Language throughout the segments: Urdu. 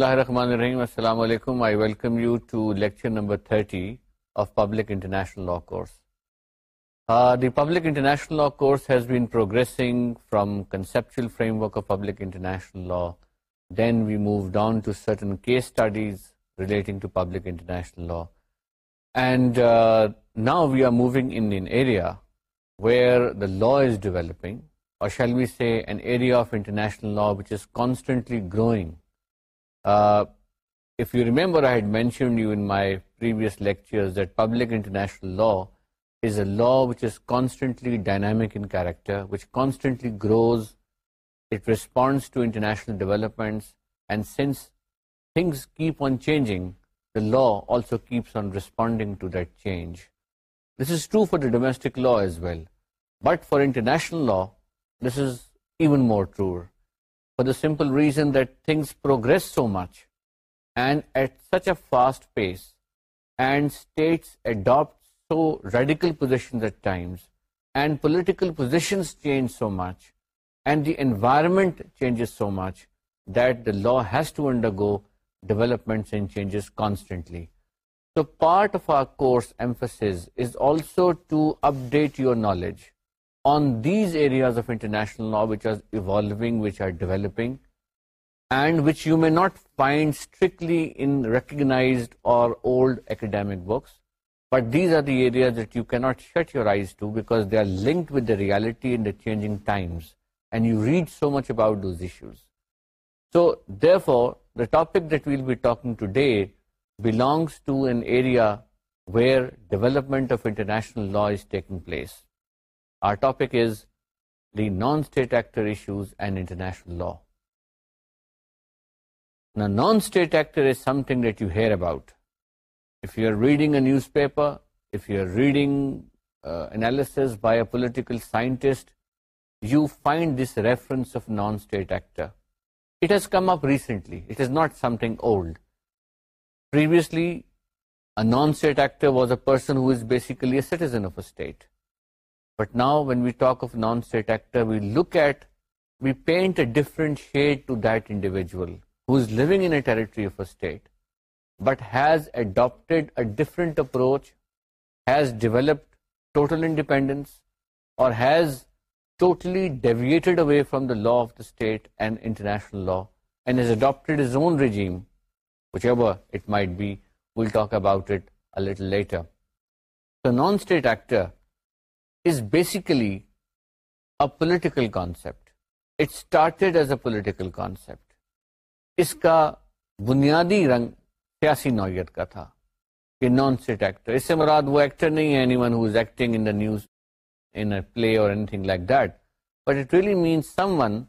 اللہ الرحمن الرحیم السلام علیکم I welcome you to lecture number 30 of public international law course the public international law course has been progressing from conceptual framework of public international law then we move down to certain case studies relating to public international law and now we are moving in an area where the law is developing or shall we say an area of international law which is constantly growing Uh, if you remember, I had mentioned you in my previous lectures that public international law is a law which is constantly dynamic in character, which constantly grows. It responds to international developments, and since things keep on changing, the law also keeps on responding to that change. This is true for the domestic law as well, but for international law, this is even more true for the simple reason that things progress so much and at such a fast pace, and states adopt so radical positions at times, and political positions change so much, and the environment changes so much, that the law has to undergo developments and changes constantly. So part of our course emphasis is also to update your knowledge on these areas of international law which are evolving, which are developing, and which you may not find strictly in recognized or old academic books. But these are the areas that you cannot shut your eyes to because they are linked with the reality and the changing times. And you read so much about those issues. So, therefore, the topic that we'll be talking today belongs to an area where development of international law is taking place. Non اسٹیٹرشنل ل non state actor news paper political old پرسنکلیٹ but now when we talk of non state actor we look at we پینٹرنٹ شیڈ ٹو دلٹریزروچ developed total independence ٹوٹلیٹڈ away from the law of then international law and regime later non state actor basically political concept اٹارٹیڈ as a political concept اس کا بنیادی رنگ سیاسی نوعیت کا تھا کہ نان سٹ ایکٹر اس سے مراد وہ ایکٹر نہیں ہے any one acting in the news in play اور anything like that but it means someone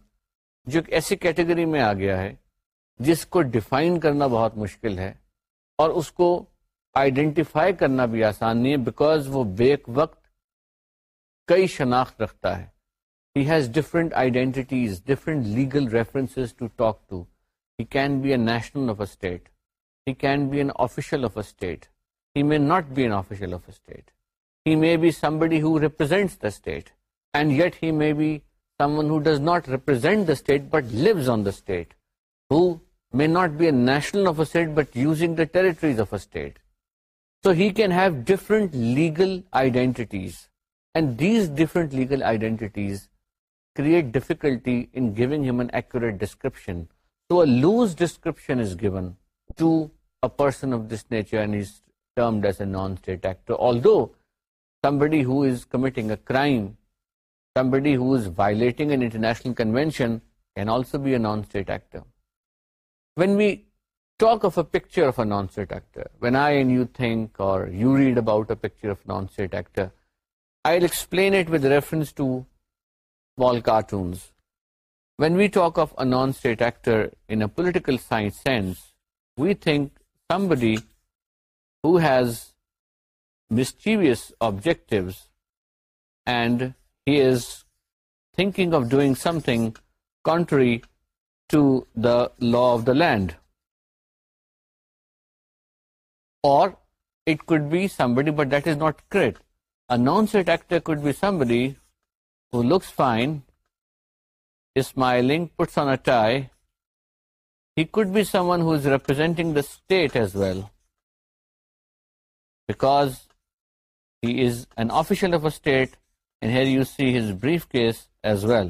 جو ایک ایسی کیٹیگری میں آ گیا ہے جس کو ڈیفائن کرنا بہت مشکل ہے اور اس کو آئیڈینٹیفائی کرنا بھی آسان نہیں ہے بیکاز وہ بیک وقت کئی شناخت رکھتا ہے he has different identities different legal reference to talk to he can be a national of a state he can be an official of a state he may not be an official of a state he may be somebody who represents the state and yet he may be someone who does not represent the state but lives on the state who may not be a national of a state but using the territories of a state so he can have different legal identities picture non state when I you think or picture of non state actor I'll explain it with reference to small cartoons. When we talk of a non-state actor in a political science sense, we think somebody who has mischievous objectives and he is thinking of doing something contrary to the law of the land. Or it could be somebody, but that is not correct. Non state actor smiling puts you says brief case as well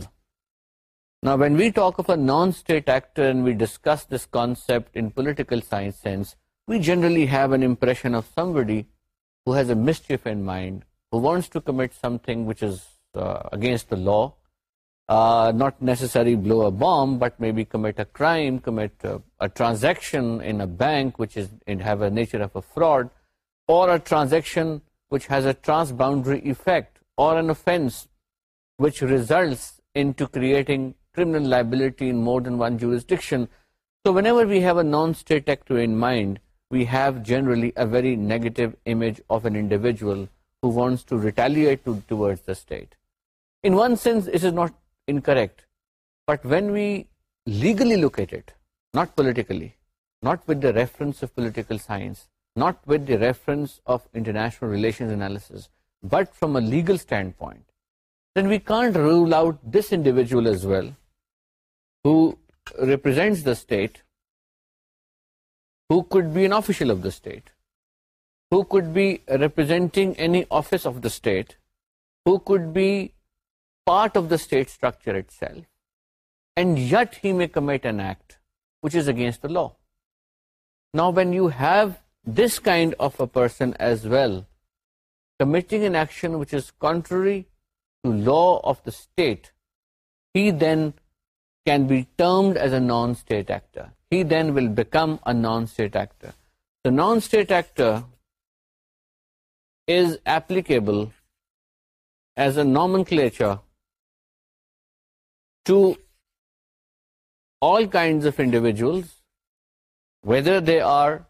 نا Wade we talk of a non state actor discuss this concept in political mind wants to commit some thirst not necessary blow a bomb but may be commit ارائم boundary افیکٹینس وچ ریزلٹنگ لائبلٹیشن ویو اے نان اسٹکٹ we have generally وانٹسٹ not correct but when we legally located not politically نافرنس political relation but from a legal stand point then we can't rule out this individual well who represent the state he an official of the state part of داچرسٹ law نا when you have this kind often as well committing لین کی non state actor will become non state act the non state act is applicable as a nomenclature to all kinds of individuals, whether they are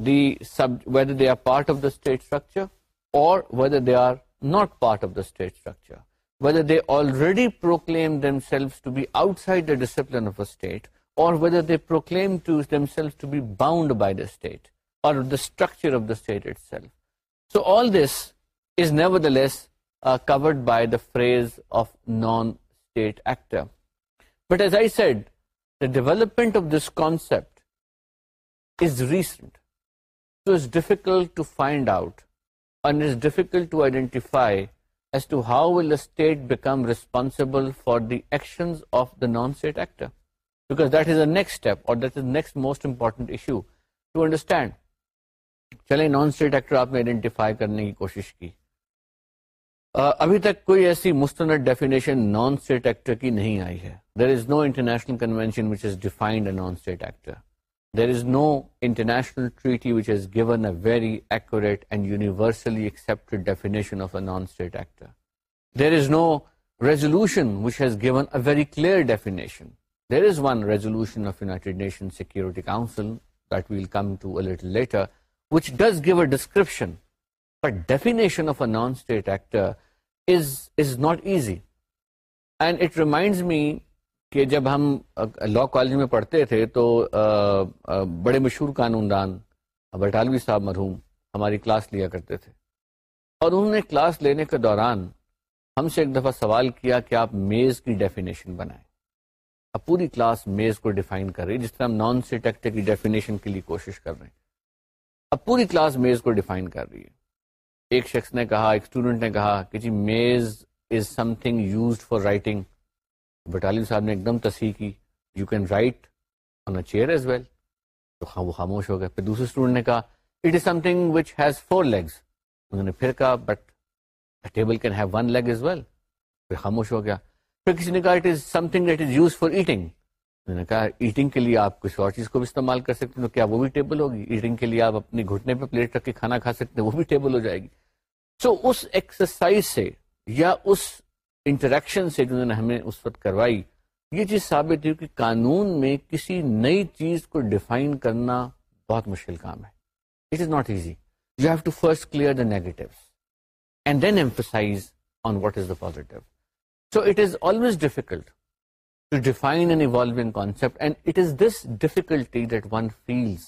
part of the state structure or whether they are not part of the state structure, whether they already proclaim themselves to be outside the discipline of a state, or whether they proclaim to themselves to be bound by the state or the structure of the state itself. So all this is nevertheless uh, covered by the phrase of non-state actor. But as I said, the development of this concept is recent. So it's difficult to find out, and it's difficult to identify as to how will the state become responsible for the actions of the non-state actor. Because that is the next step, or that is the next most important issue to understand. چلیں نان اسٹیٹ ایکٹر آپ نے آئیڈینٹیفائی کرنے کی کوشش کی uh, ابھی تک کوئی ایسی مستند ڈیفینیشن نان اسٹیٹ ایکٹر کی نہیں آئی ہے there is no international convention which is defined a non state actor there is no international treaty which is given a very accurate and universally accepted definition of a non state actor there is no resolution which has given a very clear definition there is one resolution of United Nation security council that we'll come to a little later which does a description but definition of a non-state actor is is not easy and it reminds me کہ جب ہم لا کالج میں پڑھتے تھے تو بڑے مشہور دان بٹالوی صاحب مرحوم ہماری کلاس لیا کرتے تھے اور انہوں نے کلاس لینے کے دوران ہم سے ایک دفعہ سوال کیا کہ آپ میز کی ڈیفینیشن بنائیں اب پوری کلاس میز کو ڈیفائن کر رہی جس طرح ہم نان اسٹیٹ کی ڈیفینیشن کے لیے کوشش کر رہے ہیں اب پوری کلاس میز کو ڈیفائن کر رہی ہے ایک شخص نے کہا ایک اسٹوڈنٹ نے کہا کہ جی میز is something used for writing battalion صاحب نے ایک دم تصحیح کی you can write on a chair as well تو وہ خاموش ہو گیا پھر دوسرے اسٹوڈنٹ نے کہا it is something which has four legs انہوں نے پھر کہا but table can have one leg as well پھر خاموش ہو گیا پھر کسی نے کہا it is something that is use for eating میں نے کہا ایٹنگ کے لیے آپ کچھ اور چیز کو بھی استعمال کر سکتے ہیں تو کیا وہ بھی ٹیبل ہوگی ایٹنگ کے لیے آپ اپنے گھٹنے پہ پلیٹ رکھ کے کھانا کھا سکتے ہیں وہ بھی ٹیبل ہو جائے گی سو so, اس ایکسرسائز سے یا اس انٹریکشن سے جنہوں نے ہمیں اس وقت کروائی یہ چیز ثابت ہوئی کہ قانون میں کسی نئی چیز کو ڈیفائن کرنا بہت مشکل کام ہے it is not easy you have to first clear the negative and then emphasise on what is the positive so it is always difficult to define an evolving concept and it is this difficulty that one feels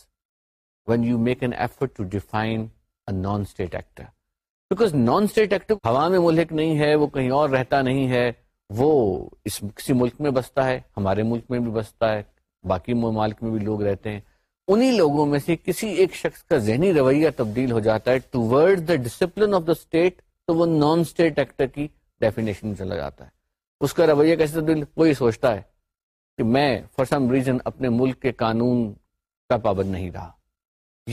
when you make an effort to define a non-state actor. Because non-state actor ہوا میں ملک نہیں ہے وہ کہیں اور رہتا نہیں ہے وہ اس کسی ملک میں بستا ہے ہمارے ملک میں بھی بستا ہے باقی ممالک میں بھی لوگ رہتے ہیں انہی لوگوں میں سے کسی ایک شخص کا ذہنی رویہ تبدیل ہو جاتا ہے toward the discipline of the state تو وہ نان اسٹیٹ ایکٹر کی ڈیفینیشن چلا جاتا ہے اس کا رویہ کیسے تبدیل کوئی سوچتا ہے کہ میں فار سم ریزن اپنے ملک کے قانون کا پابند نہیں رہا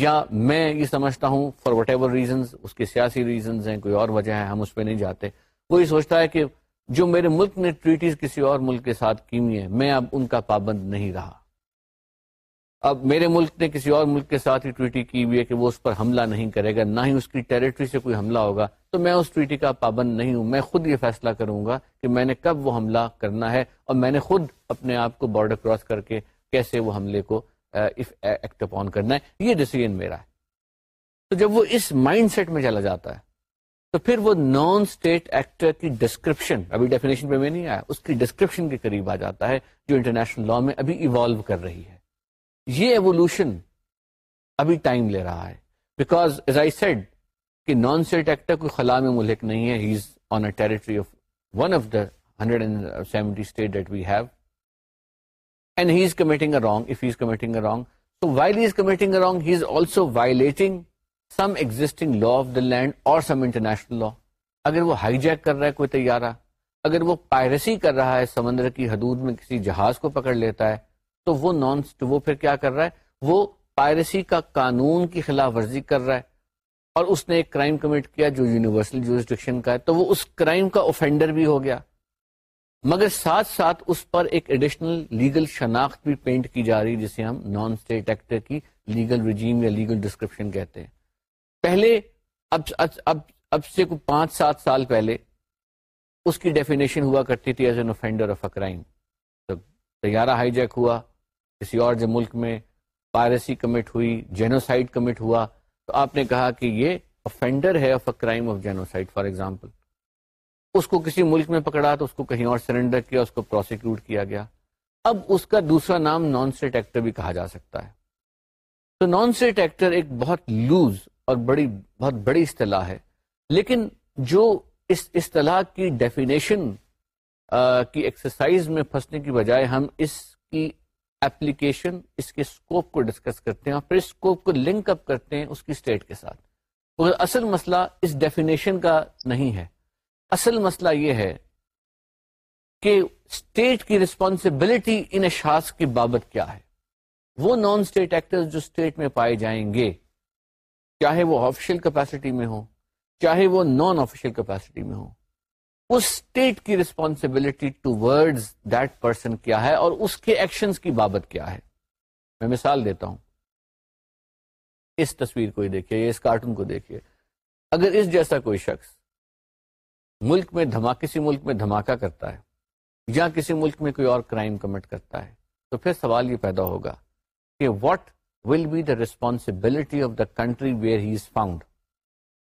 یا میں یہ سمجھتا ہوں فار وٹ ایور ریزنز اس کے سیاسی ریزنز ہیں کوئی اور وجہ ہے ہم اس پہ نہیں جاتے کوئی سوچتا ہے کہ جو میرے ملک نے ٹریٹیز کسی اور ملک کے ساتھ کی ہوئی ہیں میں اب ان کا پابند نہیں رہا اب میرے ملک نے کسی اور ملک کے ساتھ ہی ٹویٹی کی ہوئی ہے کہ وہ اس پر حملہ نہیں کرے گا نہ ہی اس کی ٹریٹری سے کوئی حملہ ہوگا تو میں اس ٹویٹی کا پابند نہیں ہوں میں خود یہ فیصلہ کروں گا کہ میں نے کب وہ حملہ کرنا ہے اور میں نے خود اپنے آپ کو بارڈر کراس کر کے کیسے وہ حملے کو ایکٹ اپون کرنا ہے یہ ڈیسیجن میرا ہے تو جب وہ اس مائنڈ سیٹ میں چلا جاتا ہے تو پھر وہ نان اسٹیٹ ایکٹر کی ڈسکرپشن ابھی ڈیفینیشن پہ میں نہیں آیا اس کی ڈسکرپشن کے قریب آ جاتا ہے جو انٹرنیشنل لا میں ابھی ایوالو کر رہی ہے یہ ایولیوشن ابھی ٹائم لے رہا ہے بیکاز ایز آئی سیڈ کہ نان سیٹ ایکٹر کوئی خلا میں ملک نہیں ہے he is on a territory of one of the hundred and seventy state that we have and he is committing a wrong if he is committing a wrong تو while he is committing a wrong he is also violating some existing law of the land اور سم انٹرنیشنل لا اگر وہ ہائی جیک کر رہا ہے کوئی طیارہ اگر وہ پائرسی کر رہا ہے سمندر کی حدود میں کسی جہاز کو پکڑ لیتا ہے تو وہ نان وہ پھر کیا کر رہا ہے وہ پائرسی کا قانون کی خلاف ورزی کر رہا ہے اور اس نے ایک کرائم کمٹ کیا جو یونیورسل کا ہے تو وہ اس کرائم کا اوفینڈر بھی ہو گیا مگر ساتھ ساتھ اس پر ایک ایڈیشنل لیگل شناخت بھی پینٹ کی جا رہی جسے ہم نان اسٹیٹ ایکٹر کی لیگل رجیم یا لیگل ڈسکرپشن کہتے ہیں پہلے اب اب اب, سے پانچ سات سال پہلے اس کی ڈیفینیشن ہوا کرتی تھی as an offender of a crime طیارہ ہائی جیک ہوا کسی اور جو ملک میں پائرسی کمٹ ہوئی جینوسائڈ کمٹ ہوا تو آپ نے کہا کہ یہ افینڈر ہے of a crime of genocide for example اس کو کسی ملک میں پکڑا تو اس کو کہیں اور سرنڈر کیا اس کو پروسیکیوٹ کیا گیا اب اس کا دوسرا نام نان اسٹیٹ ایکٹر بھی کہا جا سکتا ہے تو نان اسٹیٹ ایکٹر ایک بہت لوز اور بڑی بہت بڑی اصطلاح ہے لیکن جو اس اصطلاح کی ڈیفینیشن کی ایکسرسائز میں پھنسنے کی بجائے ہم اس کی اپلیکیشن اس کے اسکوپ کو ڈسکس کرتے ہیں اور پھر اسکوپ کو لنک اپ کرتے ہیں اس کی اسٹیٹ کے ساتھ اصل مسئلہ اس ڈیفینیشن کا نہیں ہے اصل مسئلہ یہ ہے کہ اسٹیٹ کی رسپانسبلٹی ان اشخاص کی بابت کیا ہے وہ نان اسٹیٹ ایکٹر جو اسٹیٹ میں پائے جائیں گے چاہے وہ آفیشیل کیپیسٹی میں ہوں چاہے وہ نان آفیشیل کیپیسٹی میں ہوں اس اسٹیٹ کی responsibility to word that person کیا ہے اور اس کے ایکشن کی بابت کیا ہے میں مثال دیتا ہوں اس تصویر کو دیکھیے اس کارٹون کو دیکھیے اگر اس جیسا کوئی شخص ملک میں کسی ملک میں دھماکہ کرتا ہے یا کسی ملک میں کوئی اور کرائم کمٹ کرتا ہے تو پھر سوال یہ پیدا ہوگا کہ what will be the responsibility of the country where he is found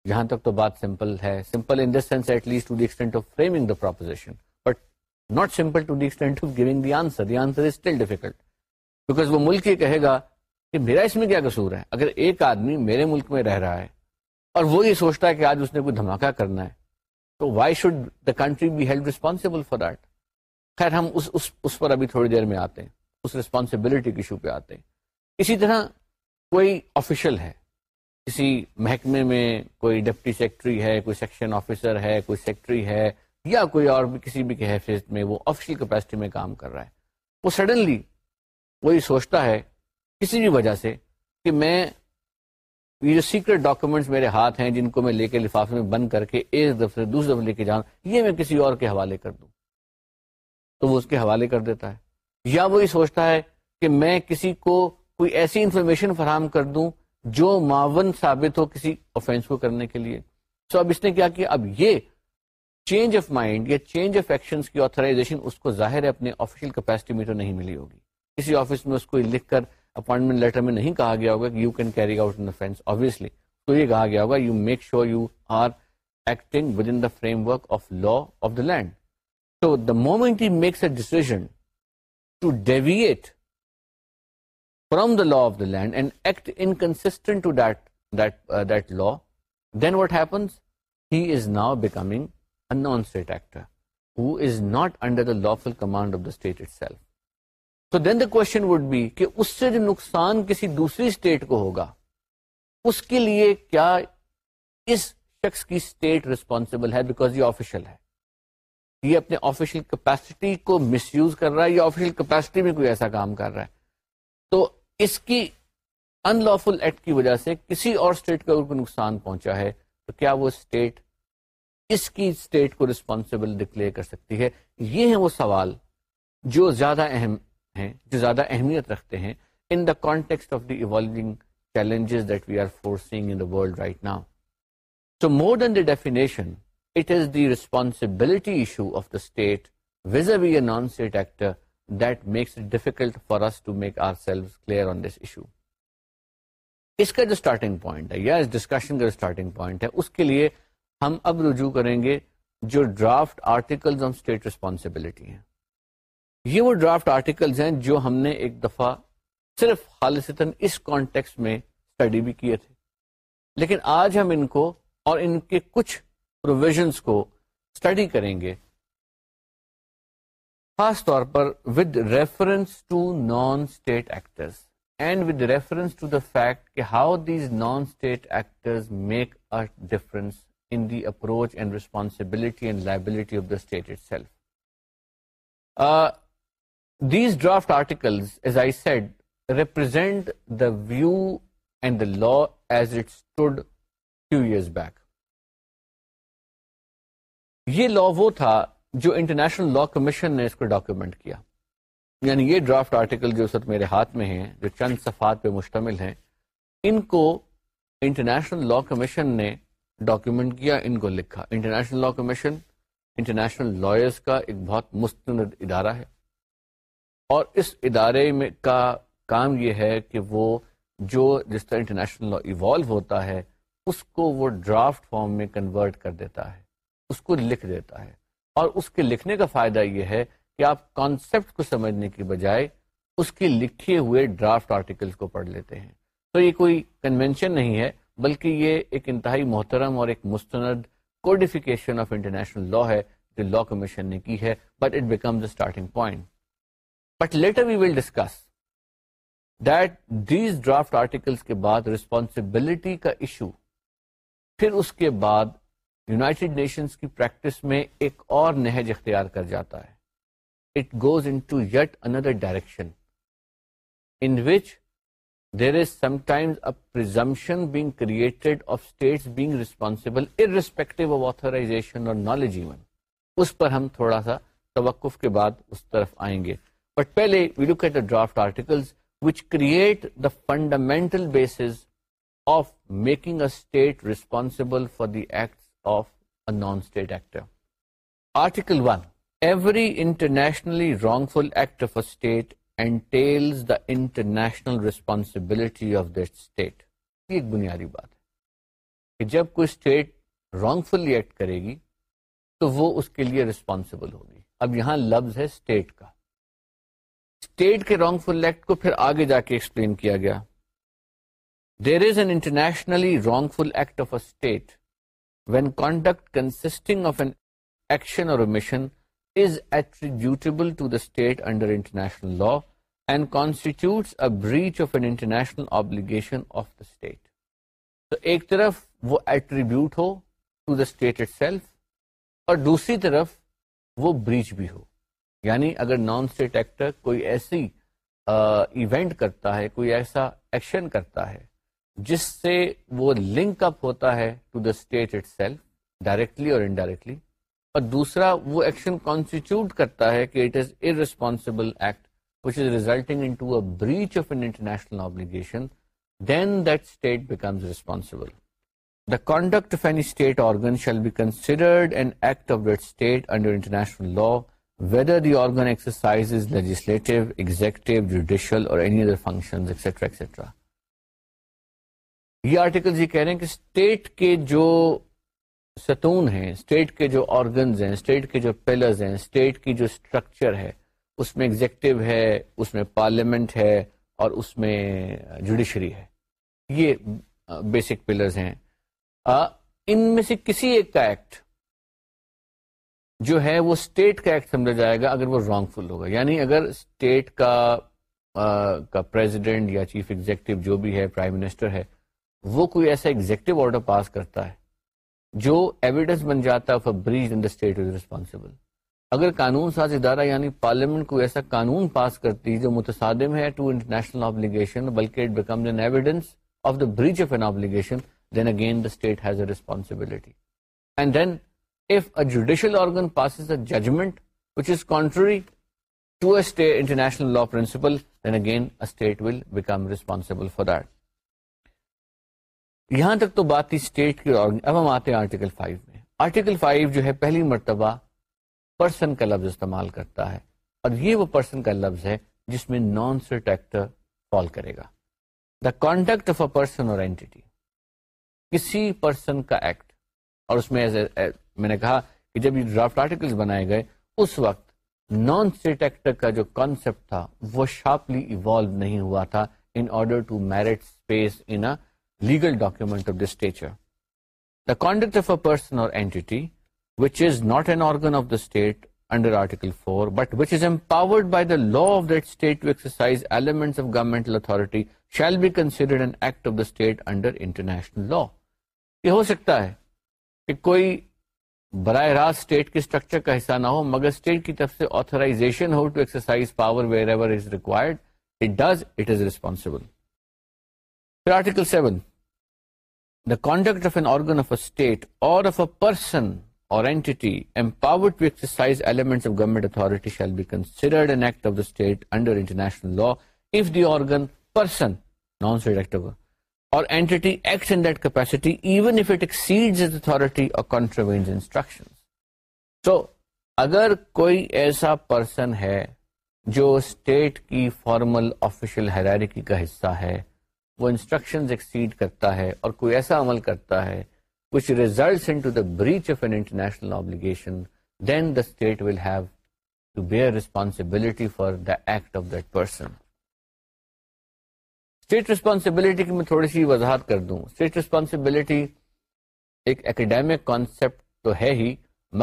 جہاں تک تو بات سمپل ہے simple in the sense at least to of framing the proposition but not simple to of giving the the answer answer is still difficult because وہ ملک یہ کہے گا کہ میرا اس میں کیا قصور ہے اگر ایک آدمی میرے ملک میں رہ رہا ہے اور وہ یہ سوچتا ہے کہ آج اس نے کوئی دھماکہ کرنا ہے تو why should the country be held responsible for that خیر ہم اس اس, اس پر ابھی تھوڑی دیر میں آتے ہیں اس ریسپانسبلٹی کے ایشو پہ آتے ہیں اسی طرح کوئی آفیشل ہے کسی محکمے میں کوئی ڈپٹی سیکٹری ہے کوئی سیکشن آفیسر ہے کوئی سیکٹری ہے یا کوئی اور بھی کسی بھی حیثیت میں وہ آفیشیل کیپیسٹی میں کام کر رہا ہے وہ سڈنلی وہی سوچتا ہے کسی بھی وجہ سے کہ میں یہ جو سیکرٹ ڈاکومنٹس میرے ہاتھ ہیں جن کو میں لے کے لفافے میں بند کر کے ایک دفعہ دوسرے دفعہ لے کے جاؤں یہ میں کسی اور کے حوالے کر دوں تو وہ اس کے حوالے کر دیتا ہے یا وہی سوچتا ہے کہ میں کسی کو کوئی ایسی انفارمیشن فراہم کر دوں جو معاون ثابت ہو کسی آفینس کو کرنے کے لیے سو so اب اس نے کیا اب یہ چینج آف مائنڈ یا چینج آف کی آتھرائزیشن اس کو ظاہر ہے اپنے آفیشیل کیپیسٹی میں میں تو نہیں ملی ہوگی کسی آفس اس کو لکھ کر اپوائنٹمنٹ لیٹر میں نہیں کہا گیا ہوگا کہ you can carry out obviously تو یہ کہا گیا ہوگا you make sure you are acting within the framework of law of the land so the moment he makes a decision to deviate from the law of the land and act instant law then wow back ایک نقصان ہوگا اس کے لیے کیا اس شخص کی اسٹیٹ ریسپانسبل ہے بیکاز آفیشیل ہے یہ اپنے آفیشیل کیپیسٹی کو مس یوز کر رہا ہے یا آفیشیل کیپیسٹی میں کوئی ایسا کام کر رہا ہے تو اس کی ان لافل ایکٹ کی وجہ سے کسی اور اسٹیٹ اگر کوئی نقصان پہنچا ہے تو کیا وہ اسٹیٹ اس کی اسٹیٹ کو رسپانسبل ڈکلیئر کر سکتی ہے یہ ہیں وہ سوال جو زیادہ اہم ہیں جو زیادہ اہمیت رکھتے ہیں in the context of the evolving challenges that we are forcing in the world right now so more than the definition it is the responsibility issue of the state a v a non state actor یہ وہ ڈرافٹ آرٹیکلز ہیں جو ہم نے ایک دفعہ صرف کانٹیکس میں اسٹڈی بھی کیے تھے لیکن آج ہم ان کو اور ان کے کچھ پروویژنس کو اسٹڈی کریں گے خاص طور پر with reference to non state actors and with reference to the fact کہ how these non state actors make a difference in the approach and responsibility and liability of the state itself these draft article as I said represent the view and the law as it stood few years back یہ لا وہ تھا جو انٹرنیشنل لا کمیشن نے اس کو ڈاکیومنٹ کیا یعنی یہ ڈرافٹ آرٹیکل جو وقت میرے ہاتھ میں ہیں جو چند صفحات پہ مشتمل ہیں ان کو انٹرنیشنل لا کمیشن نے ڈاکیومنٹ کیا ان کو لکھا international law commission international lawyers کا ایک بہت مستند ادارہ ہے اور اس ادارے میں کا کام یہ ہے کہ وہ جو جس طرح انٹرنیشنل لا ایوالو ہوتا ہے اس کو وہ ڈرافٹ فارم میں کنورٹ کر دیتا ہے اس کو لکھ دیتا ہے اور اس کے لکھنے کا فائدہ یہ ہے کہ آپ کانسیپٹ کو سمجھنے کی بجائے اس کی لکھے ہوئے ڈرافٹ آرٹیکلس کو پڑھ لیتے ہیں تو یہ کوئی کنونشن نہیں ہے بلکہ یہ ایک انتہائی محترم اور ایک مستند کوڈیفیکیشن آف انٹرنیشنل لا ہے جو لا کمیشن نے کی ہے but it becomes starting point but later we will discuss that these draft articles کے بعد ریسپانسبلٹی کا ایشو پھر اس کے بعد نیشنز کی پریکٹس میں ایک اور نہج اختیار کر جاتا ہے it goes into yet another direction in which there is sometimes being being created of responsible irrespective of authorisation اور نالج ایون اس پر ہم تھوڑا سا توقف کے بعد اس طرف آئیں گے بٹ پہلے we look at the draft articles which create the fundamental bases of making a state responsible for the act of a non state actor article one every internationally wrongful act of a state and the international responsibility of state یہ ایک بنیادی بات ہے کہ جب کوئی اسٹیٹ رانگ فلی ایکٹ کرے گی تو وہ اس کے لیے ریسپانسبل ہوگی اب یہاں لفظ ہے اسٹیٹ کا اسٹیٹ کے رانگ فل ایکٹ کو پھر آگے جا کے ایکسپلین کیا گیا there is an internationally wrongful act of a state when conduct consisting law and constitutes state تو ایک طرف وہ دوسری طرف وہ بریچ بھی ہو یعنی اگر نان اسٹیٹ ایکٹر کوئی ایسی ایونٹ کرتا ہے کوئی ایسا ایکشن کرتا ہے جس سے وہ لنک اپ ہوتا ہے to the state itself directly اور انڈائریکٹلی اور دوسرا وہ ایکشن کانسٹیٹیوٹ کرتا ہے کہ it is is act act which resulting into a breach of of of international international obligation then that that state state state becomes responsible the any organ shall be an under law یہ آرٹیکل یہ کہہ رہے ہیں کہ اسٹیٹ کے جو ستون ہیں اسٹیٹ کے جو آرگنز ہیں اسٹیٹ کے جو پلرز ہیں اسٹیٹ کی جو اسٹرکچر ہے اس میں ایگزیکٹو ہے اس میں پارلیمنٹ ہے اور اس میں جوڈیشری ہے یہ بیسک uh, پلرز ہیں uh, ان میں سے کسی ایک کا ایکٹ جو ہے وہ اسٹیٹ کا ایکٹ سمجھا جائے گا اگر وہ رانگ فل ہوگا یعنی اگر اسٹیٹ کا پریزیڈنٹ uh, یا چیف ایگزیکٹو جو بھی ہے پرائم منسٹر ہے وہ کوئی ایسا ایگزیکٹو آرڈر پاس کرتا ہے جو ایویڈنس بن جاتا ہے for breach and the state is responsible اگر قانون ساز ادارہ یعنی پارلیمنٹ کو ایسا قانون پاس کرتی ہے جو متصادم ہے ٹو انٹرنیشنل آبلیگیشن بلکہ it becomes an evidence of the breach of an obligation then again the state has a responsibility and then if a judicial organ pass is a judgment which is contrary to a international law principle then again a state will become responsible for that یہاں تک تو بات تھی اسٹیٹ کی اب ہم آتے ہیں آرٹیکل فائیو میں آرٹیکل فائیو جو ہے پہلی مرتبہ پرسن کا لفظ استعمال کرتا ہے اور یہ وہ پرسن کا لفظ ہے جس میں نان کرے گا the contact of a person اور اینٹی کسی پرسن کا ایکٹ اور اس میں میں نے کہا کہ جب یہ ڈرافٹ آرٹیکل بنائے گئے اس وقت نان ایکٹر کا جو کانسیپٹ تھا وہ شارپلی ایوالو نہیں ہوا تھا in order to merit space in legal document of this nature. The conduct of a person or entity which is not an organ of the state under Article 4 but which is empowered by the law of that state to exercise elements of governmental authority shall be considered an act of the state under international law. یہ ہو سکتا ہے کہ کوئی براہ راست اسٹیٹ کے اسٹرکچر کا حصہ نہ ہو مگر اسٹیٹ کی طرف سے authorisation who to exercise power wherever is required it does it is responsible article seven the conduct of an organ of a state or of a person or entity empowered to exercise elements of government authority shall be considered an act of the state under international law if the organ person non-selective or entity acts in that capacity even if it exceeds its authority or contravenes instructions so اگر کوئی ایسا پرسن ہے جو اسٹیٹ کی فارمل آفیشیل حیرارکی کا حصہ ہے وہ انسٹرکشن ایکسیڈ کرتا ہے اور کوئی ایسا عمل کرتا ہے کچھ ریزلٹرسبلٹی فار دا ریسپانسبلٹی کی میں تھوڑی سی وضاحت کر دوں اسٹیٹ ریسپانسبلٹی ایک اکیڈیمک کانسیپٹ تو ہے ہی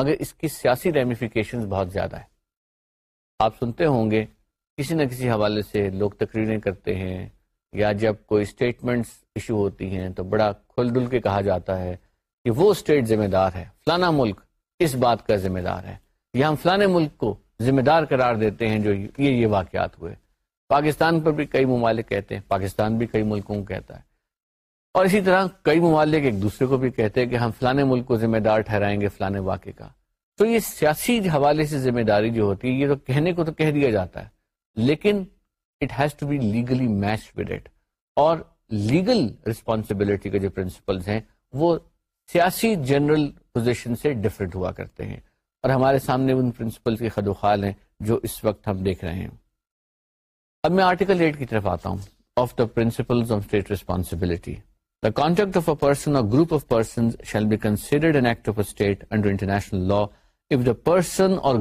مگر اس کی سیاسی ریمیفیکیشن بہت زیادہ ہے آپ سنتے ہوں گے کسی نہ کسی حوالے سے لوگ تقریریں کرتے ہیں یا جب کوئی اسٹیٹمنٹس ایشو ہوتی ہیں تو بڑا کھل دل کے کہا جاتا ہے کہ وہ اسٹیٹ ذمہ دار ہے فلانا ملک اس بات کا ذمہ دار ہے یا ہم فلانے ملک کو ذمہ دار قرار دیتے ہیں جو یہ یہ واقعات ہوئے پاکستان پر بھی کئی ممالک کہتے ہیں پاکستان بھی کئی ملکوں کو کہتا ہے اور اسی طرح کئی ممالک ایک دوسرے کو بھی کہتے ہیں کہ ہم فلانے ملک کو ذمہ دار ٹھہرائیں گے فلانے واقعے کا تو یہ سیاسی حوالے سے ذمہ داری جو ہوتی ہے یہ تو کہنے کو تو کہہ دیا جاتا ہے لیکن لیگل رسپانسبلٹی کے جو ہیں وہ سیاسی جنرل پوزیشن سے ہمارے سامنے خدوخال ہیں جو اس وقت ہم دیکھ رہے ہیں اب میں آرٹیکل ایٹ کی طرف آتا ہوں گروپ آف پر انٹرنیشنل لا پرسن اور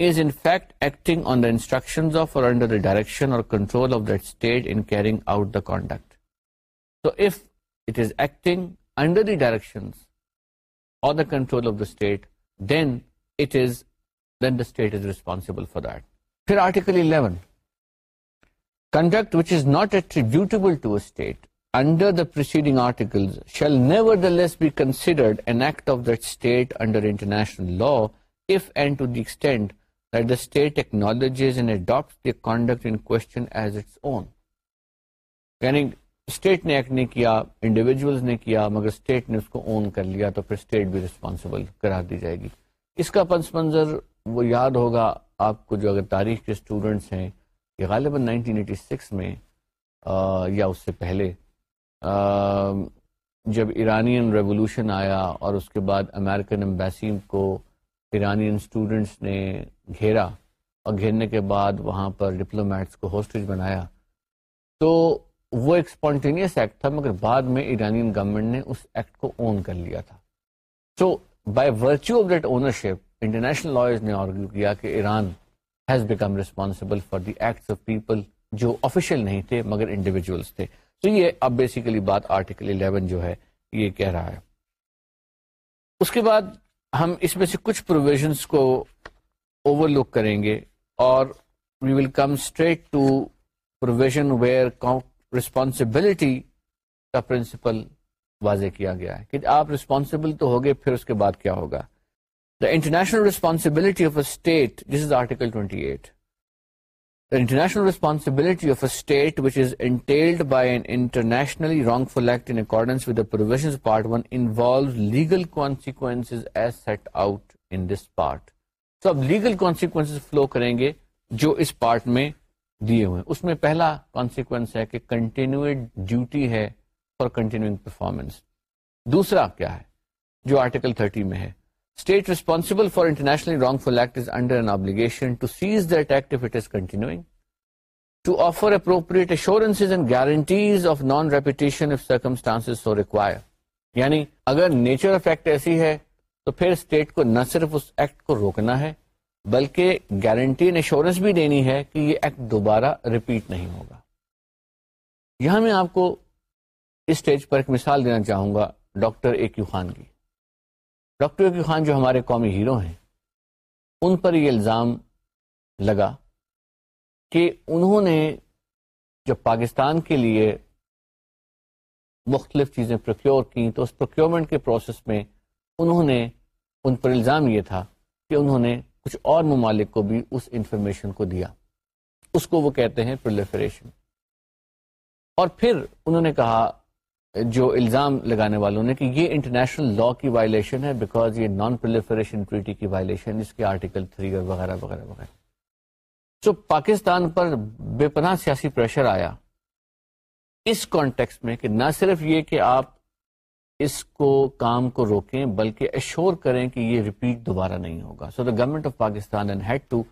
directing out the conductor the direction for درٹیکلڈ an act of دنڈر international law if and to the extent that the the state acknowledges and adopts conduct in question as its own. یعنی اسٹیٹ نے کیا مگر اسٹیٹ نے اس کا پس منظر وہ یاد ہوگا آپ کو جو اگر تاریخ کے اسٹوڈنٹس ہیں غالباً یا اس سے پہلے جب ایرانین ریولوشن آیا اور اس کے بعد امریکن امبیسی کو ایرانین اسٹوڈنٹس نے گھیرا اور گھیرنے کے بعد وہاں پر ڈپلومیٹس کو ہوسٹیج بنایا تو وہ ایک اسپونٹینیس ایکٹ تھا مگر بعد میں ایرانین گورنمنٹ نے اس ایکٹ کو اون کر لیا تھا so by virtue of that ownership international lawyers نے آرگیو کیا کہ Iran has become responsible for the acts of people جو آفیشیل نہیں تھے مگر انڈیویجولس تھے تو یہ اب بیسیکلی بات آرٹیکل 11 جو ہے یہ کہہ رہا ہے اس کے بعد ہم اس میں سے کچھ پروویژنس کو اوور لک کریں گے اور we will come straight to provision where کا پرنسپل واضح کیا گیا ہے کہ آپ ریسپانسبل تو ہوگے پھر اس کے بعد کیا ہوگا the international responsibility of a state this is article eight is entailed by internationally wrongful act accordance with part as set out in this part تو اب لیگل کانسیکوینس فلو کریں گے جو اس پارٹ میں دیے ہوئے اس میں پہلا کانسیکوینس ہے کہ کنٹینیوڈ ڈیوٹی ہے فار کنٹینیوئنگ پرفارمنس دوسرا کیا ہے جو آرٹیکل 30 میں ہے state responsible for international wrongful act is under an obligation to cease that act if it is continuing to offer appropriate assurances and guarantees of non repetition circumstance so require یعنی اگر نیچر افیکٹ ایسی ہے تو پھر اسٹیٹ کو نہ صرف اس ایکٹ کو روکنا ہے بلکہ گارنٹی انشورنس بھی دینی ہے کہ یہ ایکٹ دوبارہ ریپیٹ نہیں ہوگا یہاں میں آپ کو اس اسٹیج پر ایک مثال دینا چاہوں گا ڈاکٹر اے کیو خان کی ڈاکٹر اے کیو خان جو ہمارے قومی ہیرو ہیں ان پر یہ الزام لگا کہ انہوں نے جب پاکستان کے لیے مختلف چیزیں پروکیور کی تو اس پروکیورمنٹ کے پروسیس میں انہوں نے ان پر الزام یہ تھا کہ انہوں نے کچھ اور ممالک کو بھی اس انفارمیشن کو دیا اس کو وہ کہتے ہیں پرلیفریشن اور پھر انہوں نے نے کہا جو الزام لگانے والوں کہ یہ انٹرنیشنل لا کی وائلیشن ہے بیکاز یہ نان پرلیفریشن ٹریٹی کی وائلیشن اس کے 3 تھری وغیرہ وغیرہ تو پاکستان پر بے پناہ سیاسی پریشر آیا اس کانٹیکس میں کہ نہ صرف یہ کہ آپ اس کو کام کو روکیں بلکہ ایشور کریں کہ یہ ریپیٹ دوبارہ نہیں ہوگا so the government of Pakistan and had to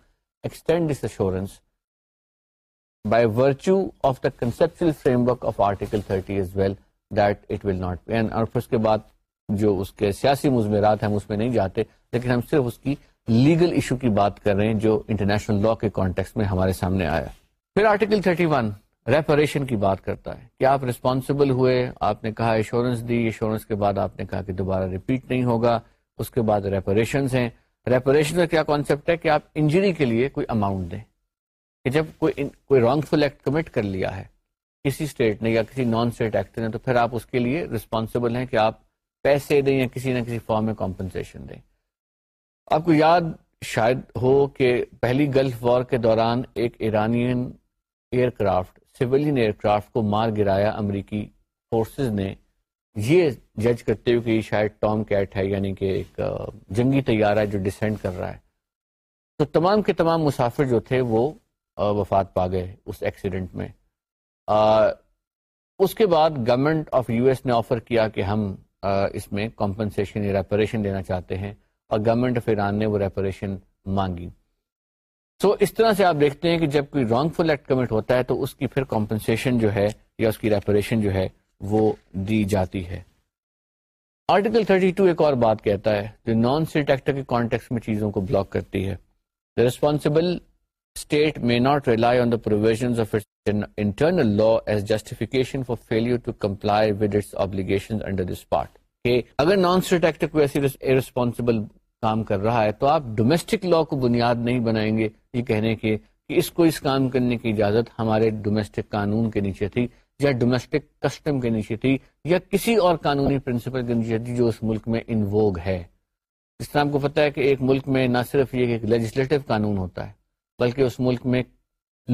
extend this by virtue of of the conceptual framework article thirty is well that it will what اور پھر اس کے بعد جو اس کے سیاسی مضمرات ہیں ہم اس میں نہیں جاتے لیکن ہم صرف اس کی لیگل ایشو کی بات کر رہے ہیں جو انٹرنیشنل لا کے کانٹیکس میں ہمارے سامنے آیا پھر آرٹیکل تھرٹی ون ریپریشن کی بات کرتا ہے کہ آپ ریسپانسبل ہوئے آپ نے کہا ایشورنس دی ایشورنس کے بعد آپ نے کہا کہ دوبارہ ریپیٹ نہیں ہوگا اس کے بعد ریپریشنز ہیں ریپریشن کا کیا کانسیپٹ ہے کہ آپ انجری کے لیے کوئی اماؤنٹ دیں کہ جب کوئی کوئی رانگ فل ایکٹ کمٹ کر لیا ہے کسی اسٹیٹ نے یا کسی نان اسٹیٹ ایکٹ نے تو پھر آپ اس کے لیے ریسپانسبل ہیں کہ آپ پیسے دیں یا کسی نہ کسی فارم میں کمپنسیشن دیں آپ کو یاد شاید ہو کہ پہلی گلف وار کے دوران ایک ایرانی aircraft civilian aircraft کو مار گرایا امریکی فورسز نے یہ جج کرتے ہوئے کہ یہ شاید ٹام کیٹ ہے یعنی کہ ایک جنگی طیارہ جو ڈسینڈ کر رہا ہے تو تمام کے تمام مسافر جو تھے وہ وفات پا گئے اس ایکسیڈنٹ میں اس کے بعد گورنمنٹ آف یو ایس نے آفر کیا کہ ہم اس میں کمپنسیشن یا ریپریشن دینا چاہتے ہیں اور گورنمنٹ آف ایران نے وہ ریپریشن مانگی سو so, اس طرح سے آپ دیکھتے ہیں کہ جب کوئی رانگ فل ایکٹ کمٹ ہوتا ہے تو اس کی پھر کمپنسیشن جو ہے یا اس کی ریپریشن جو ہے وہ دی جاتی ہے آرٹیکل 32 ایک اور بات کہتا ہے جو نان ایکٹر کے کانٹیکس میں چیزوں کو بلاک کرتی ہے the responsible state may not rely on the of internal law as justification for fail to comply with its obligation under this part کہ اگر نان ایکٹر کو ریسپانسبل کام کر رہا ہے تو آپ ڈومیسٹک لا کو بنیاد نہیں بنائیں گے یہ کہنے کے کہ اس کو اس کام کرنے کی اجازت ہمارے ڈومیسٹک قانون کے نیچے تھی یا ڈومیسٹک کسٹم کے نیچے تھی یا کسی اور قانونی پرنسپل کے نیچے تھی جو اس ملک میں انووگ ہے جس طرح آپ کو پتا ہے کہ ایک ملک میں نہ صرف یہ ایک لیجسلیٹو قانون ہوتا ہے بلکہ اس ملک میں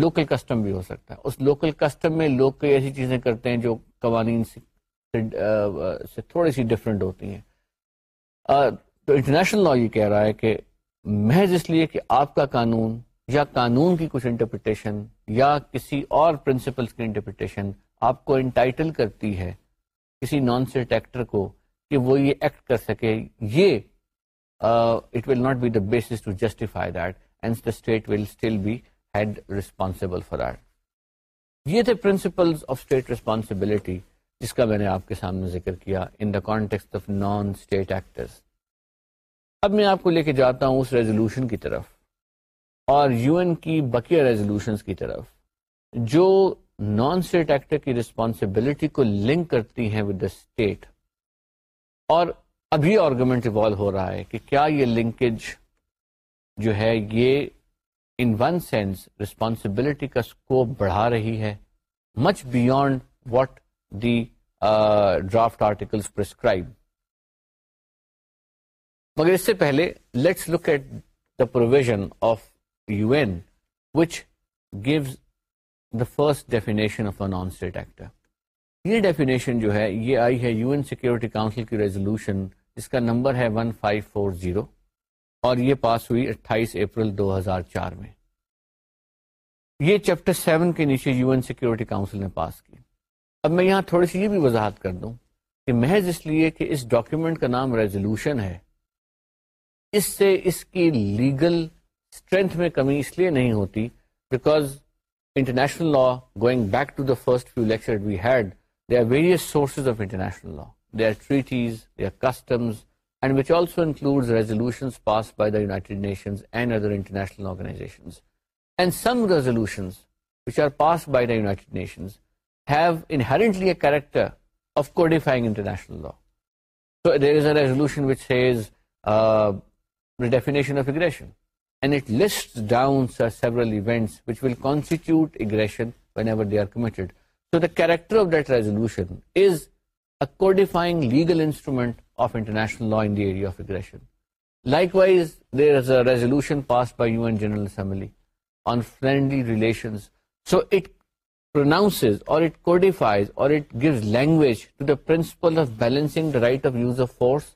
لوکل کسٹم بھی ہو سکتا ہے اس لوکل کسٹم میں لوگ کئی ایسی چیزیں کرتے ہیں جو قوانین سے تھوڑی سی ڈفرینٹ ہوتی ہیں تو انٹرنیشنل لا یہ کہہ رہا ہے کہ محض اس لیے کہ آپ کا قانون یا قانون کی کچھ انٹرپریٹیشن یا کسی اور پرنسپلس کی انٹرپریٹیشن آپ کو انٹائٹل کرتی ہے کسی نان سیٹ ایکٹر کو کہ وہ یہ ایکٹ کر سکے یہ it will will not be be the the to justify that and state still had responsible for that یہ تھے پرنسپل آف اسٹیٹ ریسپانسبلٹی جس کا میں نے آپ کے سامنے ذکر کیا in the context of non state actors اب میں آپ کو لے کے جاتا ہوں اس ریزولوشن کی طرف اور یو این کی بقیہ ریزولوشن کی طرف جو نان اسٹیٹ ایکٹر کی ریسپانسبلٹی کو لنک کرتی ہیں ود دا اسٹیٹ اور ابھی آرگومنٹ ایوالو ہو رہا ہے کہ کیا یہ لنکیج جو ہے یہ ان ون سینس ریسپانسبلٹی کا اسکوپ بڑھا رہی ہے much beyond what the draft articles prescribe مگر اس سے پہلے let's look at the provision of U N which gives the first definition of non state actor یہ ڈیفینیشن جو ہے یہ آئی ہے یو این سیکورٹی کاؤنسل کی ریزولوشن اس کا نمبر ہے 1540 اور یہ پاس ہوئی 28 اپریل 2004 میں یہ چیپٹر 7 کے نیچے یو این سیکورٹی کاؤنسل نے پاس کی اب میں یہاں تھوڑی سی یہ بھی وضاحت کر دوں کہ محض اس لیے کہ اس ڈاکیومنٹ کا نام ریزولوشن ہے اس سے اس کی لیگل اسٹرینتھ میں کمی اس لیے نہیں ہوتی because international law going back to the first few lecture we had they are various sources of international law they are treaties they are customs and which also includes resolution pass by the united nations and other international organization and some resolutions which are pass by the united nations have inherently a character of codifying international law so there is a resolution which has definition of aggression and it allows which will constitution so the codifying legal instrument law داشن likewise there is a resolution pass by U S general relations so it predefines اور right of use of force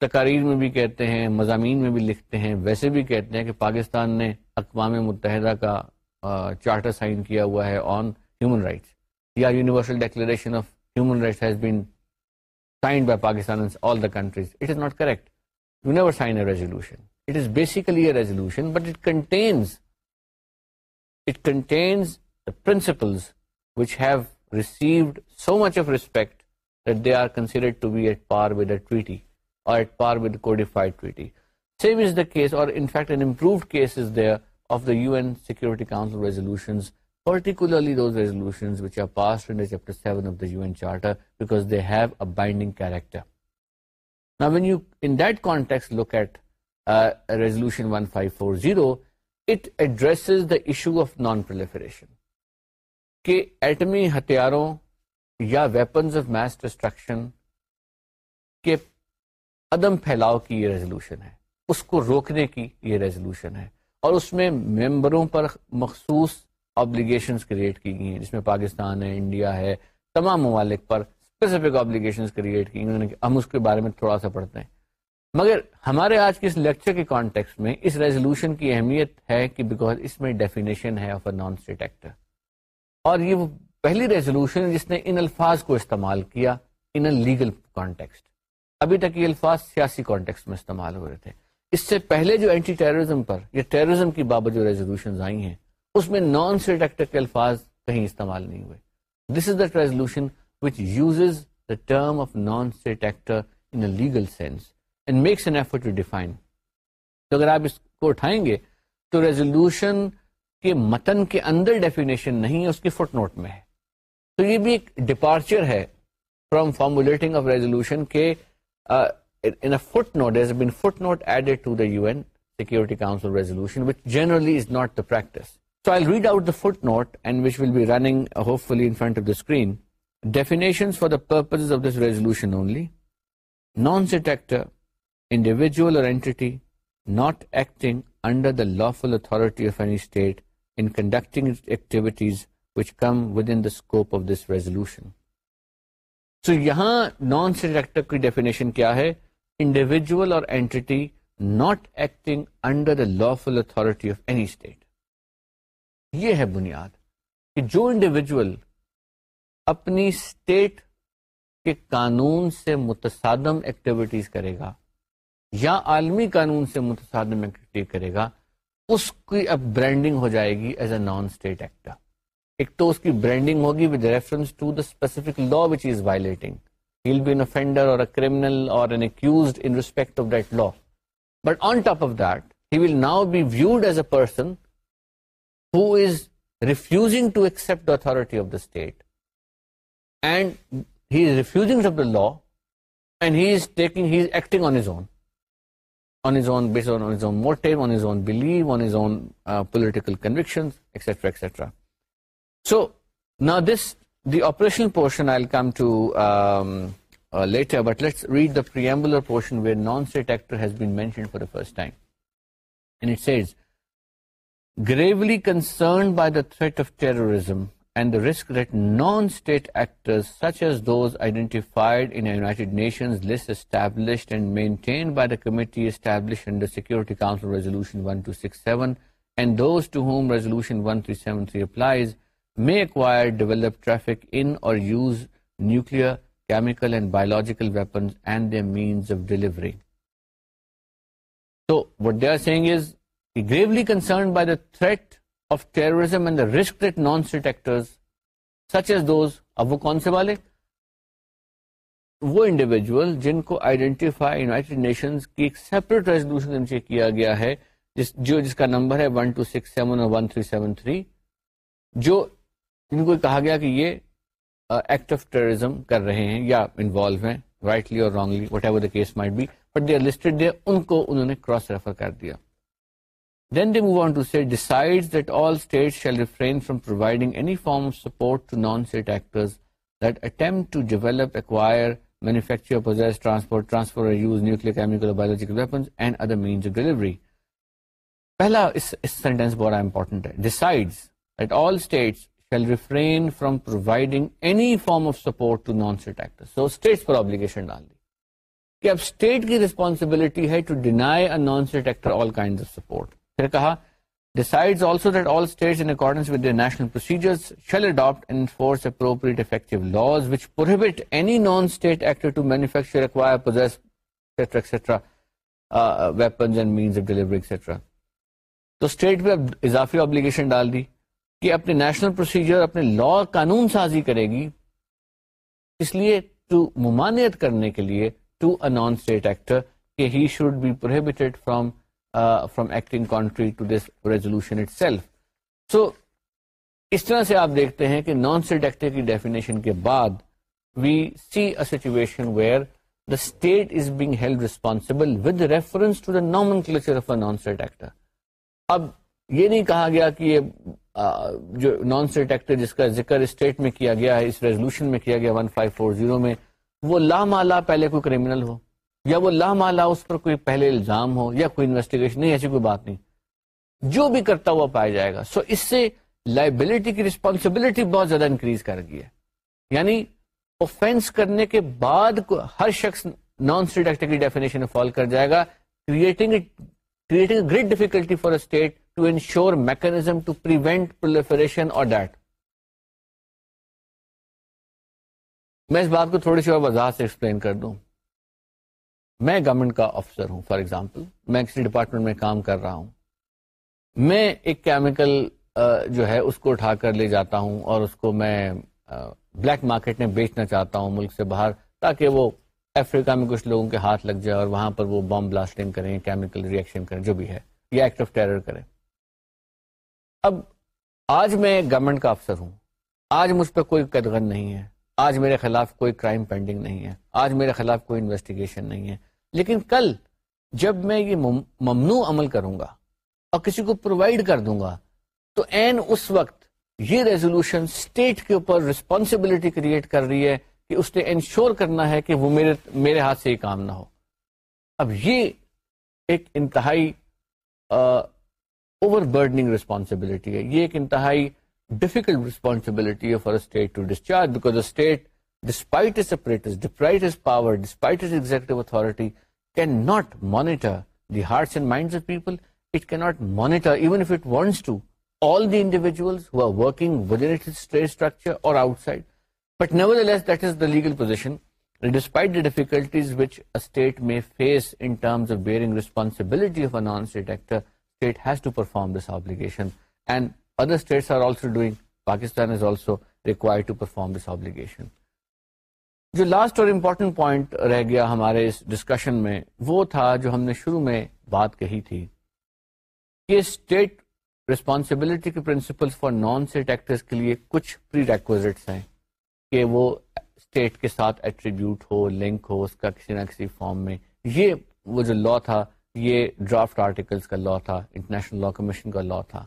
تقاریر میں بھی کہتے ہیں مضامین میں بھی لکھتے ہیں ویسے بھی کہتے ہیں کہ پاکستان نے اقوام متحدہ کا چارٹر سائن کیا ہوا ہے آن ہیومن رائٹس یا universal declaration of human rights has been signed by Pakistan all the countries it is not correct you never sign a resolution it is basically a resolution but it contains it contains the principles which have received so much of respect that they are considered to be at par with a ٹویٹی reason four zero it address the issue of non proliferation ہتھیاروں یا ویپنز آف میس ڈسٹرکشن کے عدم پھیلاؤ کی یہ ریزولوشن ہے اس کو روکنے کی یہ ریزولوشن ہے اور اس میں ممبروں پر مخصوص آبلیگیشنس کریٹ کی گئی ہیں جس میں پاکستان ہے انڈیا ہے تمام ممالک پر اسپیسیفک آبلیگیشنس کریٹ کی گئی یعنی ہم اس کے بارے میں تھوڑا سا پڑھتے ہیں مگر ہمارے آج کے اس لیکچر کے کانٹیکس میں اس ریزولوشن کی اہمیت ہے کہ بیکاز اس میں ڈیفینیشن ہے of a non state actor اور یہ وہ پہلی ریزولوشن جس نے ان الفاظ کو استعمال کیا ان اے لیگل کانٹیکسٹ ابھی تک یہ الفاظ سیاسی کانٹیکس میں استعمال ہو رہے تھے اس سے پہلے جو اینٹی ٹیررزم ٹیررزم پر یا کی بابت جو ریزولوشن آئی ہیں اس میں نان ایکٹر کے الفاظ کہیں استعمال نہیں ہوئے this is the the resolution which term of non actor in legal sense and makes an effort to define تو اگر آپ اس کو اٹھائیں گے تو ریزولوشن کے متن کے اندر ڈیفینیشن نہیں ہے اس کی فٹ نوٹ میں ہے تو یہ بھی ایک ڈپارچر ہے فرام فارمولیٹنگ آف ریزولوشن کے Uh, in a footnote, there has been footnote added to the UN Security Council resolution, which generally is not the practice. So I'll read out the footnote, and which will be running uh, hopefully in front of the screen. Definitions for the purposes of this resolution only. Non-state actor, individual or entity not acting under the lawful authority of any state in conducting its activities which come within the scope of this resolution. سو یہاں نان سلیکٹر کی ڈیفینیشن کیا ہے انڈیویجل اور entity not acting under the lawful authority of any state یہ ہے بنیاد کہ جو انڈیویجل اپنی اسٹیٹ کے قانون سے متصادم ایکٹیویٹیز کرے گا یا عالمی قانون سے متصادم ایکٹیویٹی کرے گا اس کی اب برانڈنگ ہو جائے گی as a non state actor ایک تو اس کی برانڈنگ ہوگی with reference to the specific law which is violating he'll be an offender or criminal or an accused in respect of that law but on top of that he will now be viewed as a person who is refusing to accept authority of the state and he is refusing of the law and he is taking he is acting on his own on his own based on his own motive, on his own belief, on his own uh, political convictions, etc., etc. So now the operational portion I'll come to um, uh, later, but let's read the preambular portion where non-state actor has been mentioned for the first time. And it says, gravely concerned by the threat of terrorism and the risk that non-state actors such as those identified in a United Nations list established and maintained by the committee established under Security Council Resolution 1267 and those to whom Resolution 1373 applies may acquire, develop, traffic in or use nuclear, chemical and biological weapons and their means of delivery. So what they are saying is gravely concerned by the threat of terrorism and the risk that non-state actors such as those of Wukonsewale, وہ انڈیویجل جن کو آئیڈینٹیفائی یوناٹیڈ نیشنز کی ایک سیپریٹ ریزولوشن کیا گیا ہے جس جو جس کا نمبر ہے 1267 اور 1373 جو ان کو کہا گیا کہ یہ ایکٹ آف ٹیرریزم کر رہے ہیں یا انوالو ہیں rightly or wrongly whatever the case might be but they are listed they ان کو انہوں نے کراس ریفر کر دیا then they move on to see decide that all state shall refrain from providing any form of support to non state actors that attempt to develop acquire manufacture possess transport transport use nuclear chemical biological weapons and other means of delivery پہلا اس سینٹینس بڑا امپورٹنٹ ہے decide that all states shall refrain from providing any non state actor all kind of support any non state actor ڈال دی کہ اب اضافی آبلیگیشن ڈال دی کہ اپنے نیشنل پروسیجر اپنے لا قانون سازی کرے گی اس لیے ٹو ممانعت کرنے کے لیے to a non state actor کہ he should be prohibited from from acting country to this resolution itself so اس طرح سے آپ دیکھتے ہیں کہ نان اسٹیٹ ایکٹر کی ڈیفینیشن کے بعد we see a situation where the state is being held responsible with reference to the nomenclature of a non state actor اب یہ نہیں کہا گیا کہ یہ جو نان ایکٹر جس کا ذکر اسٹیٹ میں کیا گیا ہے اس ریزولوشن میں میں کیا گیا وہ لامالا پہلے کوئی کریمنل ہو یا وہ لامالا اس پر کوئی پہلے الزام ہو یا کوئی انویسٹیگیشن نہیں ایسی کوئی بات نہیں جو بھی کرتا ہوا پایا جائے گا سو اس سے لائبلٹی کی ریسپانسبلٹی بہت زیادہ انکریز کر گئی ہے یعنی اوفینس کرنے کے بعد ہر شخص نان ایکٹر کی ڈیفینیشن فال کر جائے گا creating creating great difficulty for a state ensure mechanism to date میں اس بات کو تھوڑی سی اور وضاحت سے ایکسپلین کر دوں میں میں گورنمنٹ کا آفیسر ہوں فار ایگزامپل کسی ڈپارٹمنٹ میں کام کر رہا ہوں میں ایک کیمیکل جو ہے اس کو اٹھا کر لے جاتا ہوں اور اس کو میں بلیک مارکیٹ میں بیچنا چاہتا ہوں ملک سے باہر تاکہ وہ افریقہ میں کچھ لوگوں کے ہاتھ لگ جائے اور وہاں پر وہ بام بلاسٹنگ کریں کیمیکل ریئیکشن کریں جو بھی ہے یا ایکٹ آف ٹیرر کریں اب آج میں گورنمنٹ کا افسر ہوں آج مجھ پہ کوئی قدغن نہیں ہے آج میرے خلاف کوئی کرائم پینڈنگ نہیں ہے آج میرے خلاف کوئی انویسٹیگیشن نہیں ہے لیکن کل جب میں یہ ممنوع عمل کروں گا اور کسی کو پرووائڈ کر دوں گا تو این اس وقت یہ ریزولوشن اسٹیٹ کے اوپر ریسپانسبلٹی کریٹ کر رہی ہے کہ اس نے انشور کرنا ہے کہ وہ میرے ہاتھ سے یہ کام نہ ہو اب یہ ایک انتہائی اوور برڈنگ ریسپانسبلٹی ہے یہ ایک انتہائی ڈیفیکلٹ ریسپانسبلٹی ہے for state state to to discharge because despite despite despite his his power executive can not not monitor monitor the hearts and of people it it کی even if wants legal state میں state has to perform this obligation and other states are also doing Pakistan is also required to perform this obligation جو لاسٹ اور امپورٹنٹ پوائنٹ رہ گیا ہمارے اس ڈسکشن میں وہ تھا جو ہم نے شروع میں بات کہی تھی کہ اسٹیٹ ریسپانسبلٹی کے principal for non state actors کے لیے کچھ پری ریکوزٹس ہیں کہ وہ اسٹیٹ کے ساتھ ایٹریبیوٹ ہو لنک ہو اس کا کسی نہ کسی فارم میں یہ وہ جو لا تھا یہ ڈرافٹ آرٹیکلز کا لا تھا انٹرنیشنل لا کمیشن کا لا تھا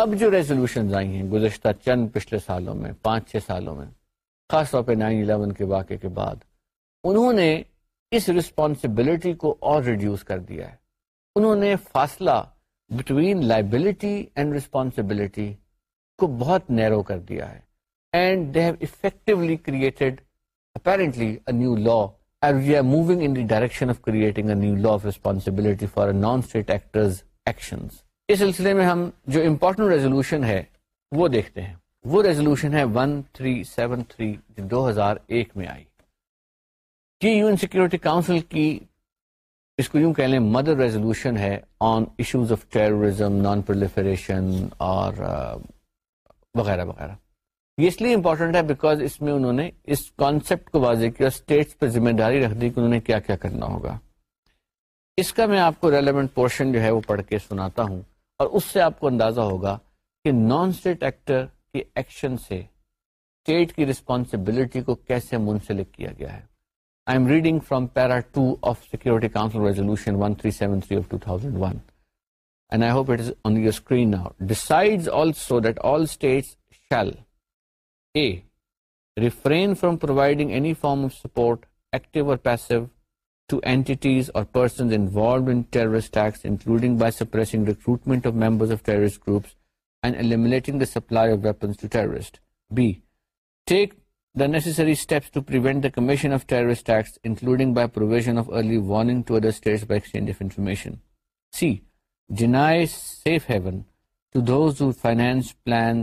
اب جو ریزولوشنز آئی ہیں گزشتہ چند پچھلے سالوں میں پانچ چھ سالوں میں خاص طور پہ نائن الیون کے واقعے کے بعد انہوں نے اس ریسپانسبلٹی کو اور ریڈیوس کر دیا ہے انہوں نے فاصلہ بٹوین لائبلٹی اینڈ ریسپانسبلٹی کو بہت نیرو کر دیا ہے and they have effectively created apparently a new law we are moving in the direction of creating a new law of responsibility for non state actors اس سلسلے میں ہم جو امپورٹنٹ ریزولوشن ہے وہ دیکھتے ہیں وہ ریزولوشن ہے 1373 جو 2001 میں آئی کی یو این سیکورٹی کاؤنسل کی اس کو یوں کہہ لیں مدر ریزولوشن ہے on issues of terrorism non proliferation اور وغیرہ وغیرہ یہ اس لیے امپورٹنٹ ہے بیکاز اس میں انہوں نے اس کانسیپٹ کو واضح کیا اسٹیٹس پہ ذمہ داری رکھ دی کہ انہوں نے کیا کیا کرنا ہوگا اس کا میں آپ کو ریلیونٹ پورشن جو ہے وہ پڑھ کے سناتا ہوں اور اس سے آپ کو اندازہ ہوگا کہ نان اسٹیٹ ایکٹر کے ایکشن سے اسٹیٹ کی ریسپانسبلٹی کو کیسے منسلک کیا گیا ہے I am reading from para two of security council resolution one three seven three of two thousand one and I hope it is on your screen now decide also that all states shall refrain from providing early warning see dense plan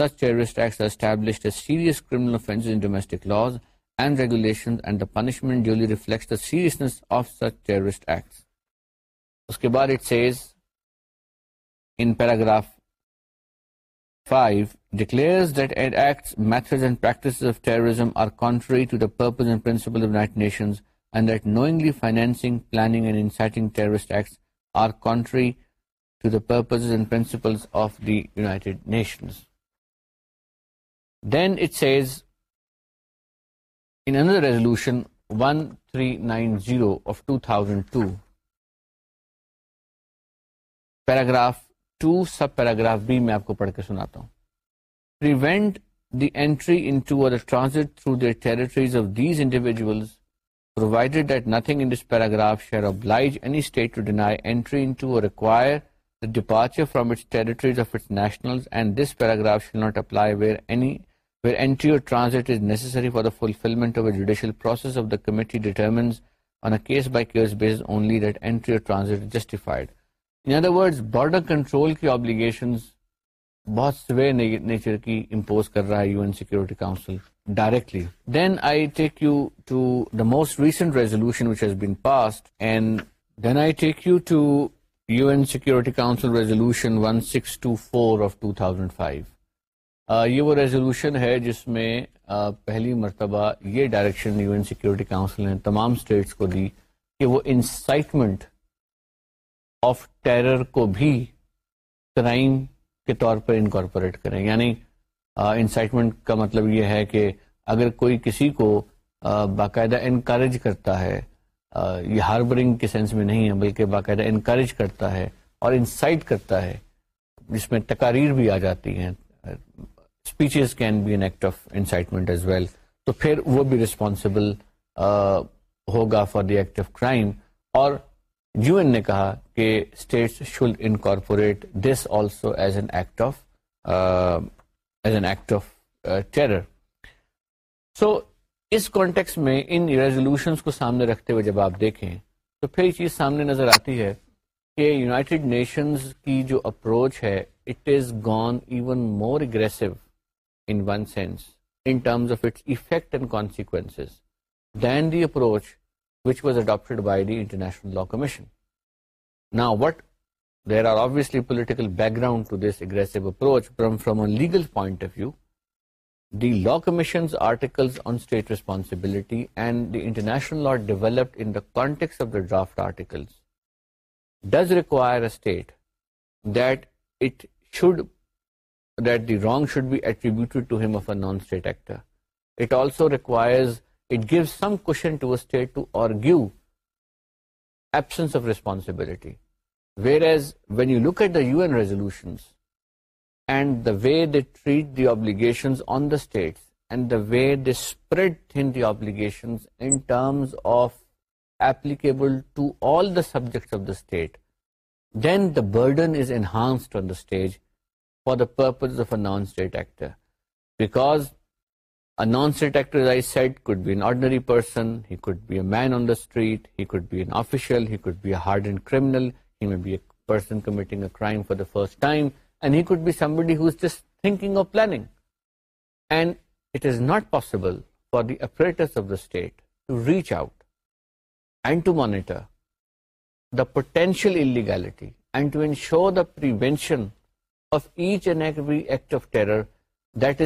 series کریگلشن series نے then it says in another resolution 1390 of 2002 paragraph 2 sub paragraph B میں آپ کو پڑھ کے سناتا ہوں prevent the entry into or transit through their territories of these individuals provided that nothing in this paragraph shall oblige any state to deny entry into or require the departure from its territories of its nationals and this paragraph shall not apply where any where entry or transit is necessary for the fulfillment of a judicial process of the committee determines on a case-by-case -case basis only that entry or transit is justified. In other words, border control ki obligations بہت سویر نیچر کی امپوز کر رہا ہے U N security council directly then I take you to the most recent resolution which has been passed and then I take you to U N security council resolution 1624 of 2005 یہ وہ ریزولوشن ہے جس میں پہلی مرتبہ یہ direction U N security council نے تمام اسٹیٹس کو دی کہ وہ انسائٹمنٹ آف ٹیرر کو بھی کرائم کے طور پر انکارپوریٹ کریں یعنی انسائٹمنٹ کا مطلب یہ ہے کہ اگر کوئی کسی کو باقاعدہ انکریج کرتا ہے یہ ہاربرنگ کے سینس میں نہیں ہے بلکہ باقاعدہ انکریج کرتا ہے اور انسائٹ کرتا ہے جس میں تقاریر بھی آ جاتی ہیں speeches can be an act of incitement as well تو پھر وہ بھی ریسپانسبل ہوگا for the act of crime اور یو این نے کہا کہ states should incorporate this also as an act of as an act of terror so us context میں ان ریزولوشنس کو سامنے رکھتے ہوئے جب آپ دیکھیں تو پھر یہ چیز سامنے نظر آتی ہے کہ یوناٹیڈ نیشنز کی جو اپروچ ہے it is gone even more aggressive one sense and consequence then the approach by national law commission نا what their article background apple point of view the law commission article on state responsibility and national law developed intake of the draft does require a it should running should be attributed to if a non state requires it give some کو way they treat دیگی way they aspiration to all the subject then the burden is enormous on the stage for the purpose of a non state actor non state actor hard and ford be some بو is this think and it is not possible for the operator state to reach out and to monitor potential illegality and to when show the intention wrong fault but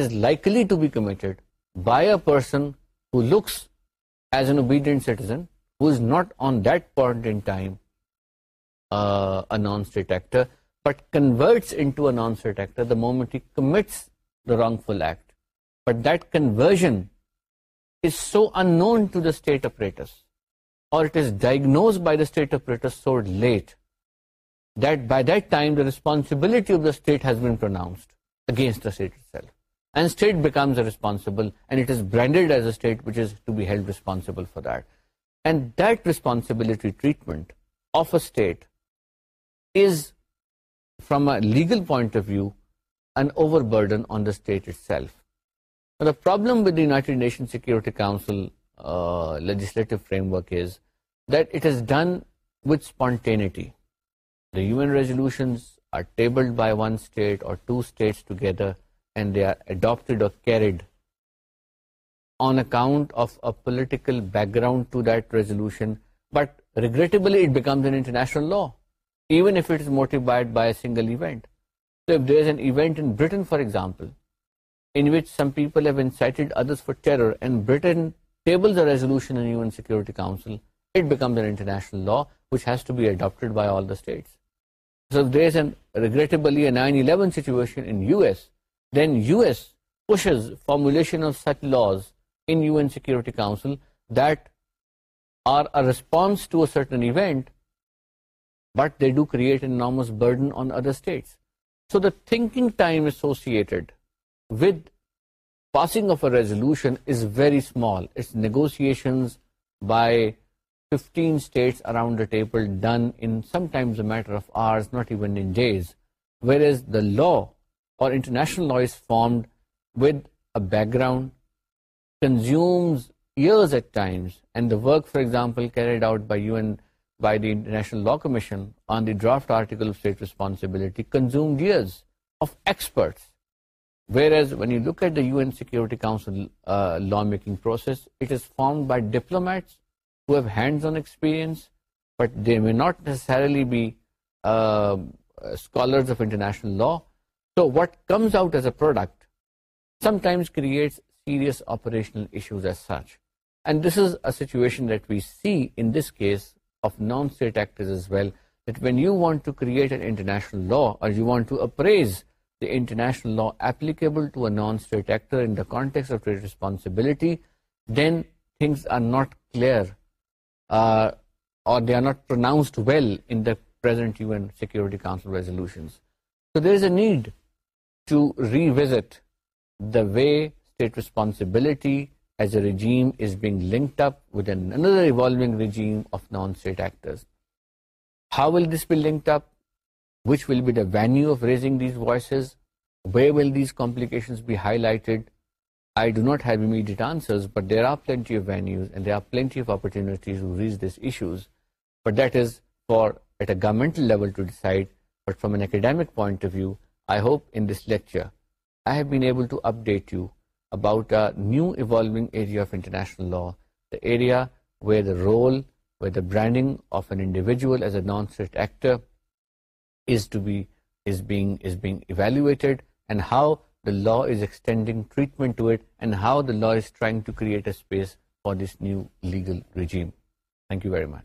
then so and to that of raters diagnose by the streets so let that by that ٹائمسبلٹی of this been پرسٹ سیلف اینڈلز برانڈیڈ ایز اٹو بیلڈانسبل for that and ریسپانسبلٹیلف the problem security political back گراؤنڈلیشنل lot موٹ بائیٹین for اگزامپلڈ other ending law which hazard by all Das فارمولیشنٹی council the response ٹوٹن event but the do create burden states so the think time Asus with passing of a resolution is very small by fifteen states around matter of hours not days where is the law international law is formed with ground کنزیومزرز the work for example carried out law commission آرٹیکلٹی consume whereas when you look at security council law making process formed by diplomat ڈ آنسپئنس but they may not necessarily base international law so what comes out as a sometimes creates law want to appraise international law applicable non اسٹیٹرسپانسبلٹی then things are not clear they are not party کا need to revisit responsibility as a gem is being linked up with the how will this be linked up which will be value of raising these voices way will these complications be highlighted new لایا with role with برانڈیویژلوڈ how the law is extending treatment to it, and how the law is trying to create a space for this new legal regime. Thank you very much.